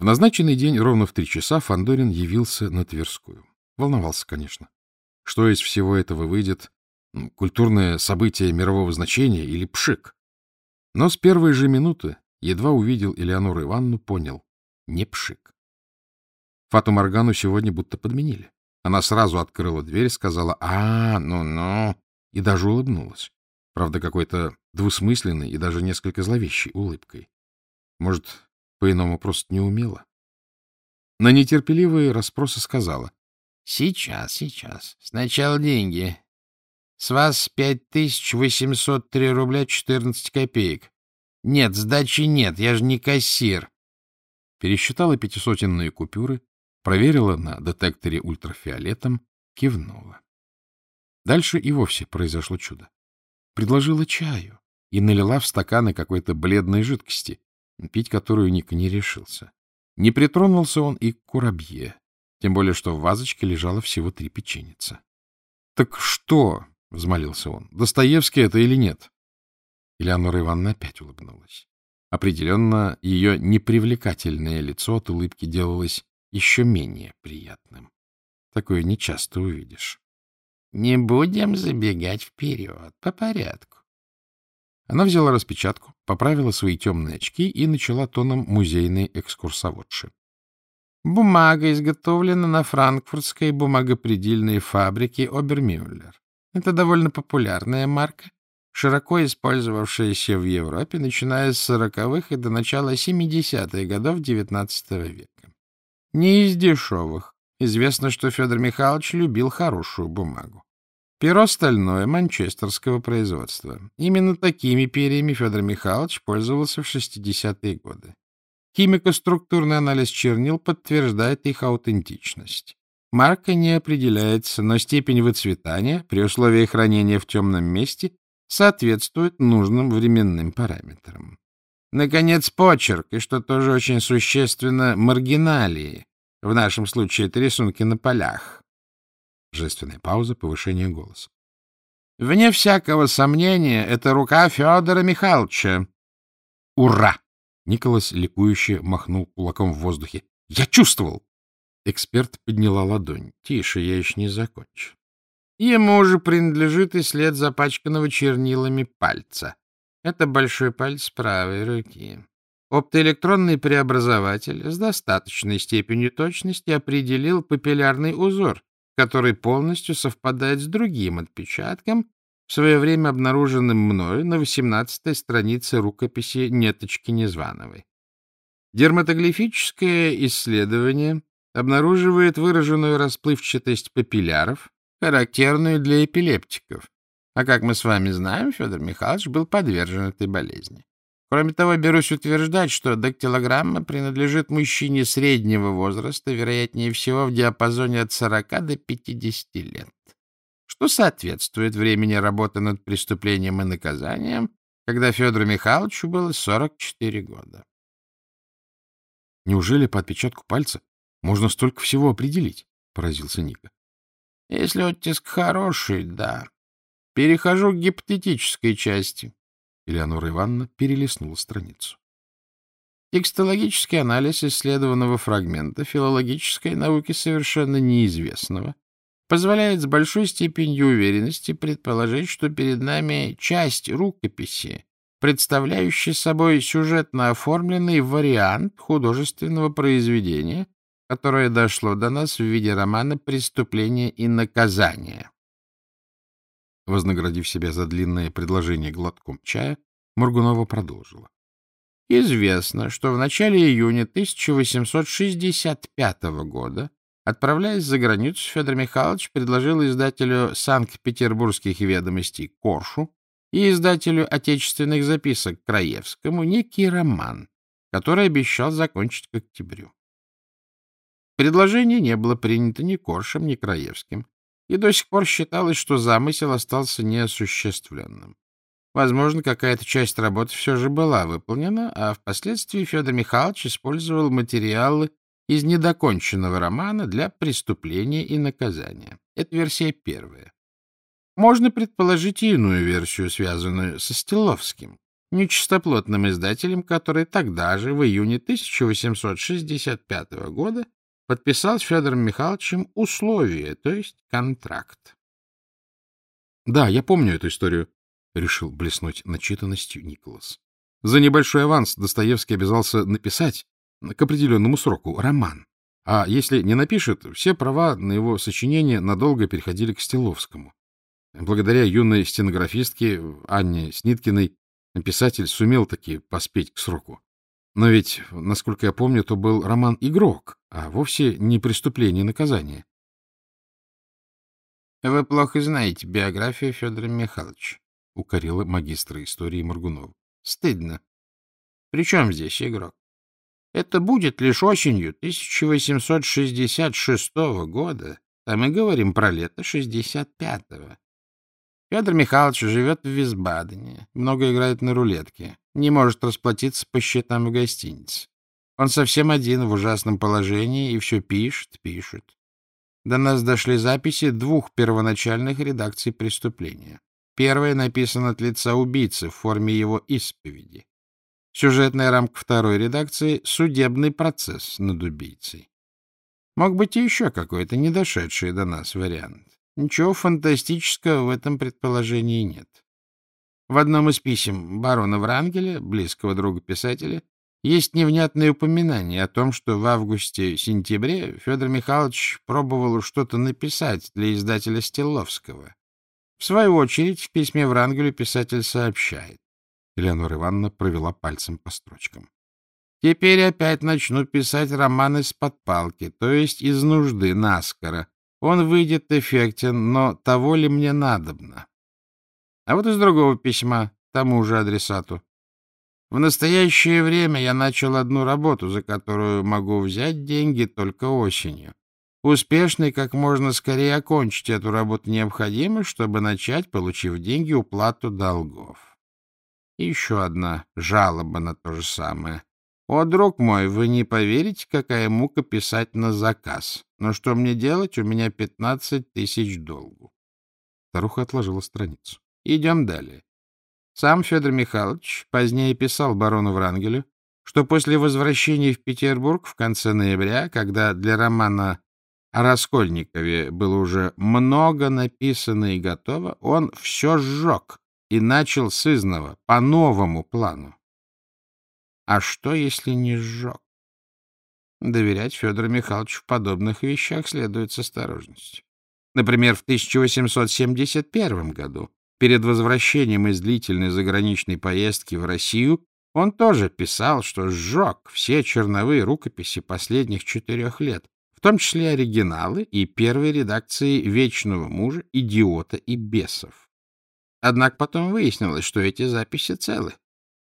В назначенный день ровно в три часа Фандорин явился на Тверскую. Волновался, конечно. Что из всего этого выйдет? Культурное событие мирового значения или пшик? Но с первой же минуты, едва увидел Элеонору Ивановну, понял — не пшик. Фату Моргану сегодня будто подменили. Она сразу открыла дверь, сказала «А, ну-ну», и даже улыбнулась. Правда, какой-то двусмысленной и даже несколько зловещей улыбкой. Может, по-иному просто не умела. На нетерпеливые расспросы сказала. — Сейчас, сейчас. Сначала деньги. С вас пять тысяч восемьсот три рубля четырнадцать копеек. Нет, сдачи нет, я же не кассир. Пересчитала пятисотенные купюры, проверила на детекторе ультрафиолетом, кивнула. Дальше и вовсе произошло чудо. Предложила чаю и налила в стаканы какой-то бледной жидкости, пить которую Ник не решился. Не притронулся он и к курабье, тем более что в вазочке лежало всего три печеница. — Так что? — взмолился он. — Достоевский это или нет? Элеонора Ивановна опять улыбнулась. Определенно, ее непривлекательное лицо от улыбки делалось еще менее приятным. Такое нечасто увидишь. — Не будем забегать вперед, по порядку. Она взяла распечатку, поправила свои темные очки и начала тоном музейной экскурсоводши. Бумага изготовлена на франкфуртской бумагопредельной фабрике Обермюллер. Это довольно популярная марка, широко использовавшаяся в Европе, начиная с сороковых и до начала 70-х годов XIX века. Не из дешевых. Известно, что Федор Михайлович любил хорошую бумагу. Перо стальное манчестерского производства. Именно такими перьями Федор Михайлович пользовался в 60-е годы. Химико-структурный анализ чернил подтверждает их аутентичность. Марка не определяется, но степень выцветания при условии хранения в темном месте соответствует нужным временным параметрам. Наконец, почерк, и что тоже очень существенно, маргиналии. В нашем случае это рисунки на полях. Жественная пауза, повышение голоса. Вне всякого сомнения, это рука Федора Михайловича. Ура! Николас ликующе махнул кулаком в воздухе. Я чувствовал! Эксперт подняла ладонь. Тише, я еще не закончу. Ему же принадлежит и след запачканного чернилами пальца. Это большой палец правой руки. Оптоэлектронный преобразователь с достаточной степенью точности определил папиллярный узор, который полностью совпадает с другим отпечатком, в свое время обнаруженным мною на 18-й странице рукописи Неточки Незвановой. Дерматоглифическое исследование обнаруживает выраженную расплывчатость папилляров, характерную для эпилептиков. А как мы с вами знаем, Федор Михайлович был подвержен этой болезни. Кроме того, берусь утверждать, что дактилограмма принадлежит мужчине среднего возраста, вероятнее всего в диапазоне от 40 до 50 лет, что соответствует времени работы над преступлением и наказанием, когда Федору Михайловичу было 44 года. Неужели по отпечатку пальца можно столько всего определить? — поразился Ника. — Если оттиск хороший, да. Перехожу к гипотетической части. Элеонора Ивановна перелистнула страницу. Текстологический анализ исследованного фрагмента филологической науки совершенно неизвестного позволяет с большой степенью уверенности предположить, что перед нами часть рукописи, представляющая собой сюжетно оформленный вариант художественного произведения, которое дошло до нас в виде романа «Преступление и наказание». Вознаградив себя за длинное предложение глотком чая, Моргунова продолжила. Известно, что в начале июня 1865 года, отправляясь за границу, Федор Михайлович предложил издателю Санкт-Петербургских ведомостей Коршу и издателю отечественных записок Краевскому некий роман, который обещал закончить к октябрю. Предложение не было принято ни Коршем, ни Краевским, и до сих пор считалось, что замысел остался неосуществленным. Возможно, какая-то часть работы все же была выполнена, а впоследствии Федор Михайлович использовал материалы из недоконченного романа для преступления и наказания. Это версия первая. Можно предположить и иную версию, связанную со Стелловским. нечистоплотным издателем, который тогда же, в июне 1865 года, подписал с Федором Михайловичем условие, то есть контракт. — Да, я помню эту историю, — решил блеснуть начитанностью Николас. За небольшой аванс Достоевский обязался написать к определенному сроку роман. А если не напишет, все права на его сочинение надолго переходили к Стиловскому. Благодаря юной стенографистке Анне Сниткиной писатель сумел таки поспеть к сроку. Но ведь, насколько я помню, то был роман «Игрок», а вовсе не преступление и наказание. — Вы плохо знаете биографию Федора Михайловича, — укорила магистра истории Моргунова. — Стыдно. При чем здесь игрок? Это будет лишь осенью 1866 года, а мы говорим про лето 65-го. Федор Михайлович живет в Висбадене, много играет на рулетке, не может расплатиться по счетам в гостинице. Он совсем один в ужасном положении и все пишет, пишет. До нас дошли записи двух первоначальных редакций преступления. Первая написана от лица убийцы в форме его исповеди. Сюжетная рамка второй редакции — судебный процесс над убийцей. Мог быть и еще какой-то недошедший до нас вариант. Ничего фантастического в этом предположении нет. В одном из писем барона Врангеля, близкого друга писателя, есть невнятное упоминание о том, что в августе-сентябре Федор Михайлович пробовал что-то написать для издателя Стелловского. В свою очередь, в письме Врангелю писатель сообщает. Элеонора Ивановна провела пальцем по строчкам. Теперь опять начну писать роман из-под палки, то есть из нужды, наскоро. Он выйдет эффектен, но того ли мне надобно? А вот из другого письма, тому же адресату. В настоящее время я начал одну работу, за которую могу взять деньги только осенью. Успешно и как можно скорее окончить эту работу необходимо, чтобы начать, получив деньги, уплату долгов. И еще одна жалоба на то же самое. О, друг мой, вы не поверите, какая мука писать на заказ. Но что мне делать? У меня пятнадцать тысяч долгу. Старуха отложила страницу. Идем далее. Сам Федор Михайлович позднее писал барону Врангелю, что после возвращения в Петербург в конце ноября, когда для романа о Раскольникове было уже много написано и готово, он все сжег и начал с изного, по новому плану. А что, если не сжег? Доверять Федору Михайловичу в подобных вещах следует с осторожностью. Например, в 1871 году, перед возвращением из длительной заграничной поездки в Россию, он тоже писал, что сжег все черновые рукописи последних четырех лет, в том числе оригиналы и первой редакции «Вечного мужа», «Идиота» и «Бесов». Однако потом выяснилось, что эти записи целы.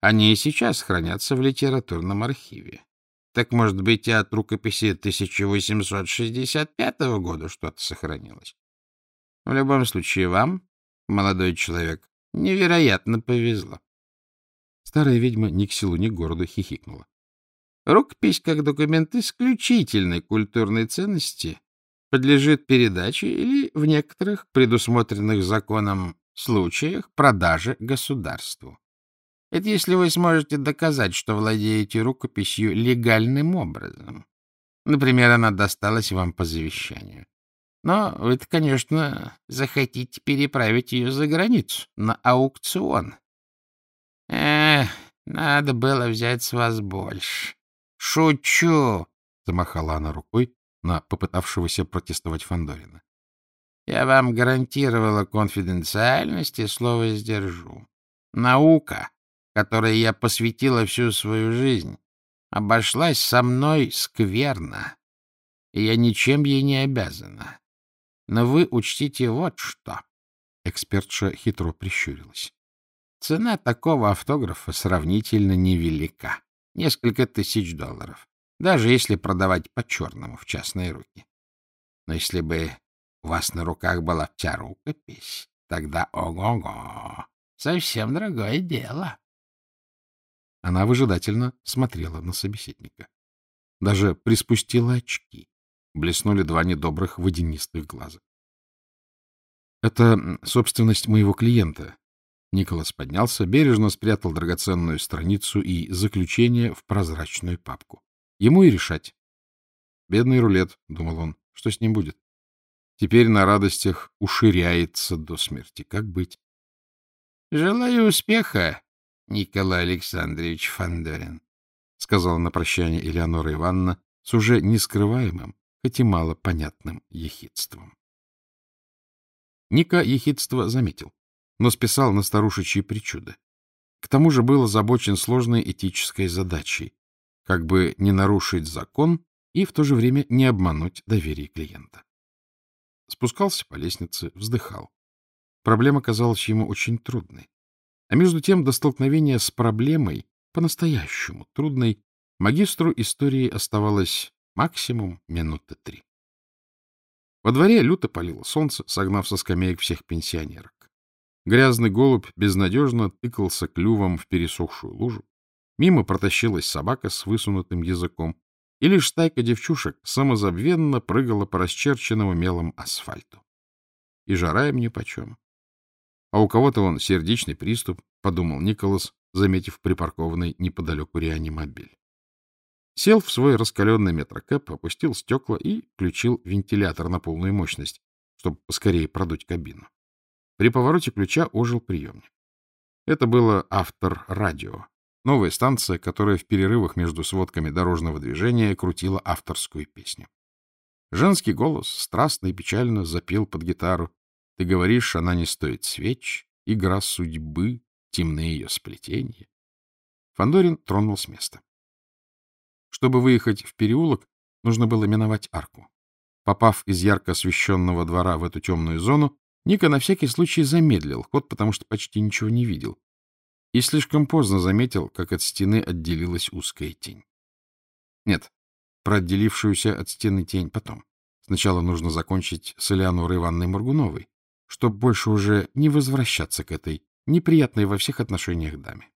Они и сейчас хранятся в литературном архиве. Так, может быть, и от рукописи 1865 года что-то сохранилось? В любом случае, вам, молодой человек, невероятно повезло. Старая ведьма ни к селу, ни к городу хихикнула. Рукопись, как документ исключительной культурной ценности, подлежит передаче или в некоторых предусмотренных законом случаях продаже государству. Это если вы сможете доказать, что владеете рукописью легальным образом. Например, она досталась вам по завещанию. Но вы-то, конечно, захотите переправить ее за границу, на аукцион. Эх, надо было взять с вас больше. Шучу, — замахала она рукой на попытавшегося протестовать Фандорина. Я вам гарантировала конфиденциальность и слово сдержу. Наука которой я посвятила всю свою жизнь, обошлась со мной скверно, и я ничем ей не обязана. Но вы учтите вот что. Экспертша хитро прищурилась. Цена такого автографа сравнительно невелика. Несколько тысяч долларов. Даже если продавать по-черному в частные руки. Но если бы у вас на руках была вся рукопись, тогда ого-го, совсем другое дело. Она выжидательно смотрела на собеседника. Даже приспустила очки. Блеснули два недобрых водянистых глаза. — Это собственность моего клиента. Николас поднялся, бережно спрятал драгоценную страницу и заключение в прозрачную папку. Ему и решать. Бедный рулет, — думал он, — что с ним будет? Теперь на радостях уширяется до смерти. Как быть? — Желаю успеха, Николай Александрович Фандорин, — сказала на прощание Элеонора Ивановна с уже нескрываемым, хоть и мало понятным ехидством. Ника ехидство заметил, но списал на старушечьи причуды. К тому же был озабочен сложной этической задачей, как бы не нарушить закон и в то же время не обмануть доверие клиента. Спускался по лестнице, вздыхал. Проблема казалась ему очень трудной. А между тем до столкновения с проблемой, по-настоящему трудной, магистру истории оставалось максимум минуты три. Во дворе люто палило солнце, согнав со скамеек всех пенсионерок. Грязный голубь безнадежно тыкался клювом в пересохшую лужу. Мимо протащилась собака с высунутым языком, и лишь стайка девчушек самозабвенно прыгала по расчерченному мелом асфальту. И жара им нипочем. А у кого-то он сердечный приступ, — подумал Николас, заметив припаркованный неподалеку реанимобиль. Сел в свой раскаленный метрокэп, опустил стекла и включил вентилятор на полную мощность, чтобы поскорее продуть кабину. При повороте ключа ожил приемник. Это было автор радио, новая станция, которая в перерывах между сводками дорожного движения крутила авторскую песню. Женский голос страстно и печально запел под гитару. Ты говоришь, она не стоит свеч, игра судьбы, темные ее сплетения. Фандорин тронул с места. Чтобы выехать в переулок, нужно было миновать арку. Попав из ярко освещенного двора в эту темную зону, Ника на всякий случай замедлил ход, потому что почти ничего не видел. И слишком поздно заметил, как от стены отделилась узкая тень. Нет, про отделившуюся от стены тень потом. Сначала нужно закончить с Элеонорой Ивановной Моргуновой, чтобы больше уже не возвращаться к этой неприятной во всех отношениях даме.